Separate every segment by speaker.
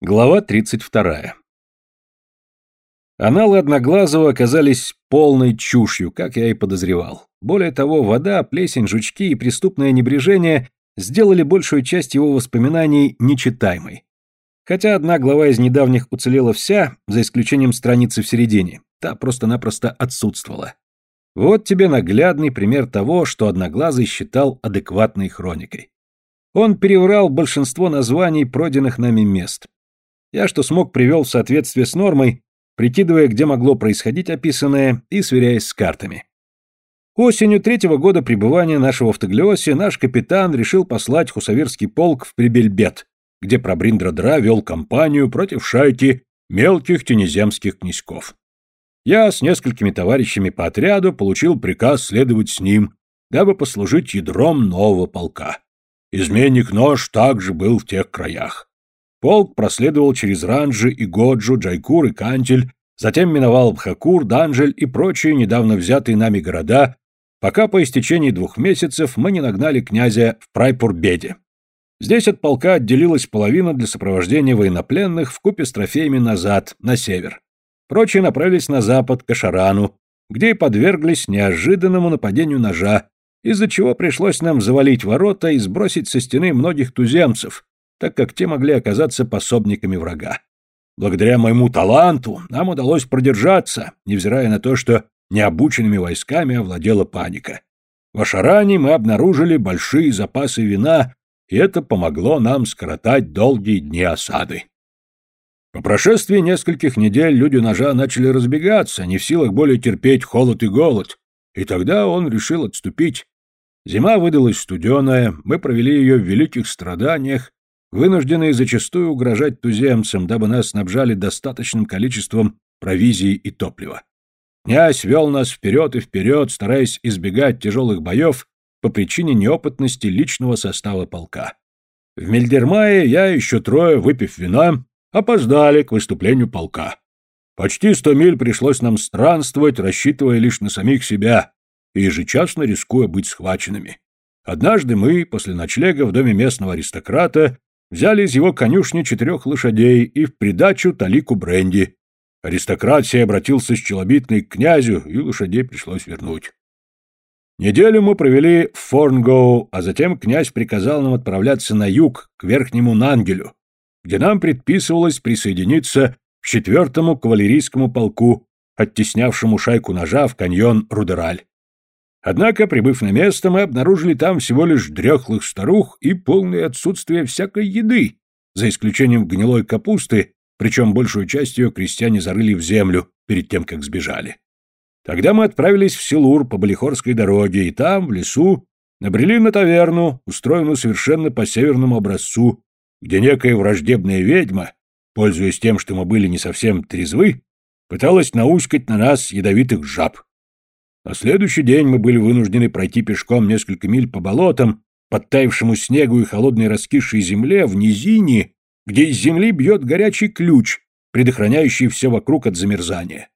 Speaker 1: Глава 32. Аналы Одноглазого оказались полной чушью, как я и подозревал. Более того, вода, плесень, жучки и преступное небрежение сделали большую часть его воспоминаний нечитаемой. Хотя одна глава из недавних уцелела вся, за исключением страницы в середине, та просто-напросто отсутствовала. Вот тебе наглядный пример того, что Одноглазый считал адекватной хроникой. Он переврал большинство названий пройденных нами мест, я, что смог, привел в соответствие с нормой, прикидывая, где могло происходить описанное, и сверяясь с картами. Осенью третьего года пребывания нашего в Таглиосе наш капитан решил послать хусаверский полк в Прибельбет, где Прабриндра-Дра вел кампанию против шайки мелких тенеземских князьков. Я с несколькими товарищами по отряду получил приказ следовать с ним, дабы послужить ядром нового полка. Изменник нож также был в тех краях. Полк проследовал через Ранджи и Годжу, Джайкур и Кантель, затем миновал Бхакур, Данжель и прочие недавно взятые нами города, пока по истечении двух месяцев мы не нагнали князя в Прайпурбеде. Здесь от полка отделилась половина для сопровождения военнопленных в купе с трофеями назад, на север. Прочие направились на запад, к Ашарану, где и подверглись неожиданному нападению ножа, из-за чего пришлось нам завалить ворота и сбросить со стены многих туземцев, так как те могли оказаться пособниками врага. Благодаря моему таланту нам удалось продержаться, невзирая на то, что необученными войсками овладела паника. В Ашаране мы обнаружили большие запасы вина, и это помогло нам скоротать долгие дни осады. По прошествии нескольких недель люди ножа начали разбегаться, не в силах более терпеть холод и голод, и тогда он решил отступить. Зима выдалась студеная, мы провели ее в великих страданиях, вынужденные зачастую угрожать туземцам, дабы нас снабжали достаточным количеством провизии и топлива. Князь вел нас вперед и вперед, стараясь избегать тяжелых боев по причине неопытности личного состава полка. В Мельдермае я еще трое, выпив вина, опоздали к выступлению полка. Почти сто миль пришлось нам странствовать, рассчитывая лишь на самих себя и ежечасно рискуя быть схваченными. Однажды мы, после ночлега в доме местного аристократа, Взяли из его конюшни четырех лошадей и в придачу талику бренди. Аристократ сей обратился с челобитной к князю, и лошадей пришлось вернуть. Неделю мы провели в Форнгоу, а затем князь приказал нам отправляться на юг, к Верхнему Нангелю, где нам предписывалось присоединиться к четвертому кавалерийскому полку, оттеснявшему шайку ножа в каньон Рудераль. Однако, прибыв на место, мы обнаружили там всего лишь дряхлых старух и полное отсутствие всякой еды, за исключением гнилой капусты, причем большую часть ее крестьяне зарыли в землю перед тем, как сбежали. Тогда мы отправились в Силур по Балихорской дороге, и там, в лесу, набрели на таверну, устроенную совершенно по северному образцу, где некая враждебная ведьма, пользуясь тем, что мы были не совсем трезвы, пыталась науськать на нас ядовитых жаб. На следующий день мы были вынуждены пройти пешком несколько миль по болотам, подтаявшему снегу и холодной раскисшей земле в низине, где из земли бьет горячий ключ, предохраняющий все вокруг от замерзания.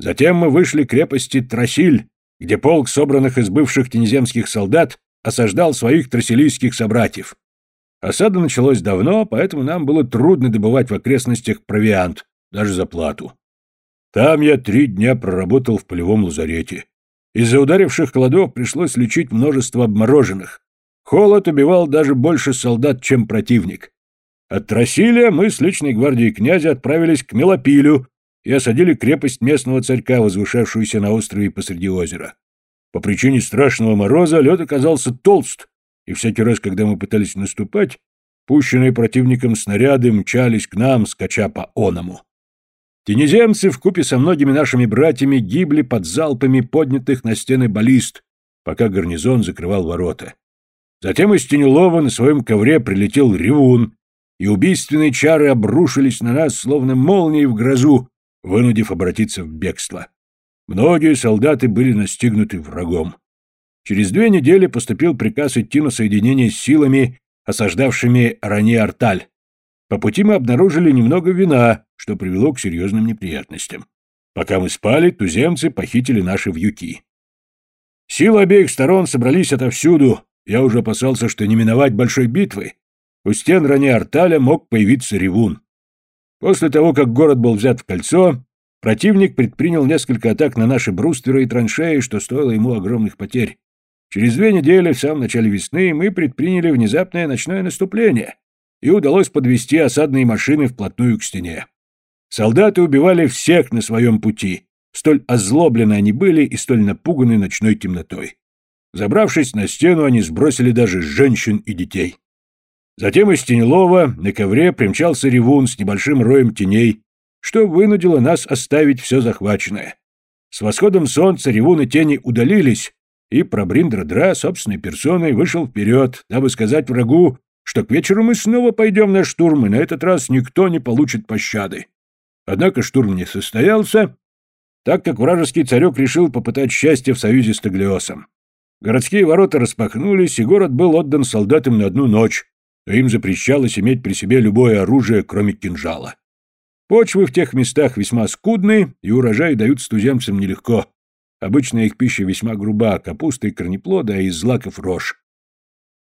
Speaker 1: Затем мы вышли к крепости Трасиль, где полк собранных из бывших тенеземских солдат осаждал своих трасилийских собратьев. Осада началась давно, поэтому нам было трудно добывать в окрестностях провиант, даже за плату. Там я три дня проработал в полевом лазарете. Из-за ударивших холодов пришлось лечить множество обмороженных. Холод убивал даже больше солдат, чем противник. От Тросилия мы с личной гвардией князя отправились к Мелопилю и осадили крепость местного царька, возвышавшуюся на острове посреди озера. По причине страшного мороза лед оказался толст, и всякий раз, когда мы пытались наступать, пущенные противником снаряды мчались к нам, скача по оному. Тенеземцы вкупе со многими нашими братьями гибли под залпами поднятых на стены баллист, пока гарнизон закрывал ворота. Затем из Тенюлова на своем ковре прилетел ревун, и убийственные чары обрушились на нас, словно молнии в грозу, вынудив обратиться в бегство. Многие солдаты были настигнуты врагом. Через две недели поступил приказ идти на соединение с силами, осаждавшими Рани-Арталь. По пути мы обнаружили немного вина, что привело к серьезным неприятностям. Пока мы спали, туземцы похитили наши вьюки. Силы обеих сторон собрались отовсюду. Я уже опасался, что не миновать большой битвы. У стен Ране Арталя мог появиться ревун.
Speaker 2: После того, как город был взят в кольцо, противник предпринял несколько атак на наши брустверы и траншеи, что стоило ему огромных потерь. Через две недели, в самом начале весны, мы предприняли внезапное ночное наступление, и удалось подвести осадные машины вплотную к стене. Солдаты убивали всех на своем пути, столь озлоблены они были и столь напуганы ночной темнотой. Забравшись на стену, они сбросили даже женщин и детей. Затем из Тенелова на ковре примчался ревун с небольшим роем теней, что вынудило нас оставить все захваченное. С восходом солнца ревун и тени удалились, и Прабриндра-Дра собственной персоной вышел вперед, дабы сказать врагу, что к вечеру мы снова пойдем на штурм, и на этот раз никто не получит пощады. Однако штурм не состоялся, так как вражеский царек решил попытать счастье в союзе с Таглиосом. Городские ворота распахнулись, и город был отдан солдатам на одну ночь, но им запрещалось иметь при себе любое оружие, кроме кинжала. Почвы в тех местах весьма скудны, и урожай дают студентцам нелегко. Обычно их пища весьма груба, капуста и корнеплоды, а из злаков рожь.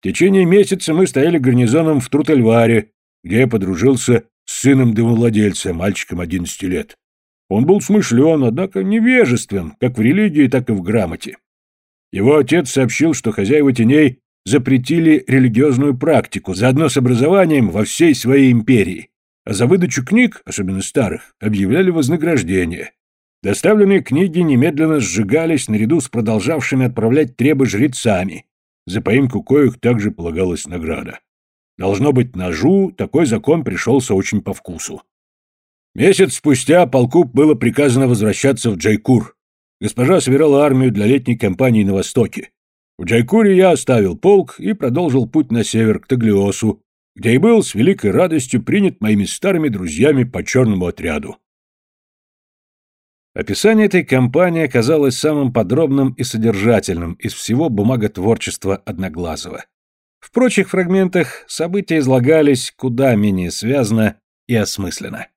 Speaker 2: Течение месяца мы стояли гарнизоном в Трутельваре, где я подружился с сыном домовладельца, мальчиком 11 лет. Он был смышлен, однако невежествен, как в религии, так и в грамоте. Его отец сообщил, что хозяева теней запретили религиозную практику, заодно с образованием во всей своей империи, а за выдачу книг, особенно старых, объявляли вознаграждение. Доставленные книги немедленно сжигались наряду с продолжавшими отправлять требы жрецами, за поимку коих также полагалась награда. Должно быть, ножу такой закон пришелся очень по вкусу. Месяц спустя полку было приказано возвращаться в Джайкур. Госпожа собирала армию для летней кампании на востоке. В Джайкуре я оставил полк и продолжил путь на север к Таглиосу, где и был с великой радостью принят моими старыми друзьями по черному отряду.
Speaker 1: Описание этой кампании оказалось самым подробным и содержательным из всего бумаготворчества Одноглазого. В прочих фрагментах события излагались куда менее связно и осмысленно.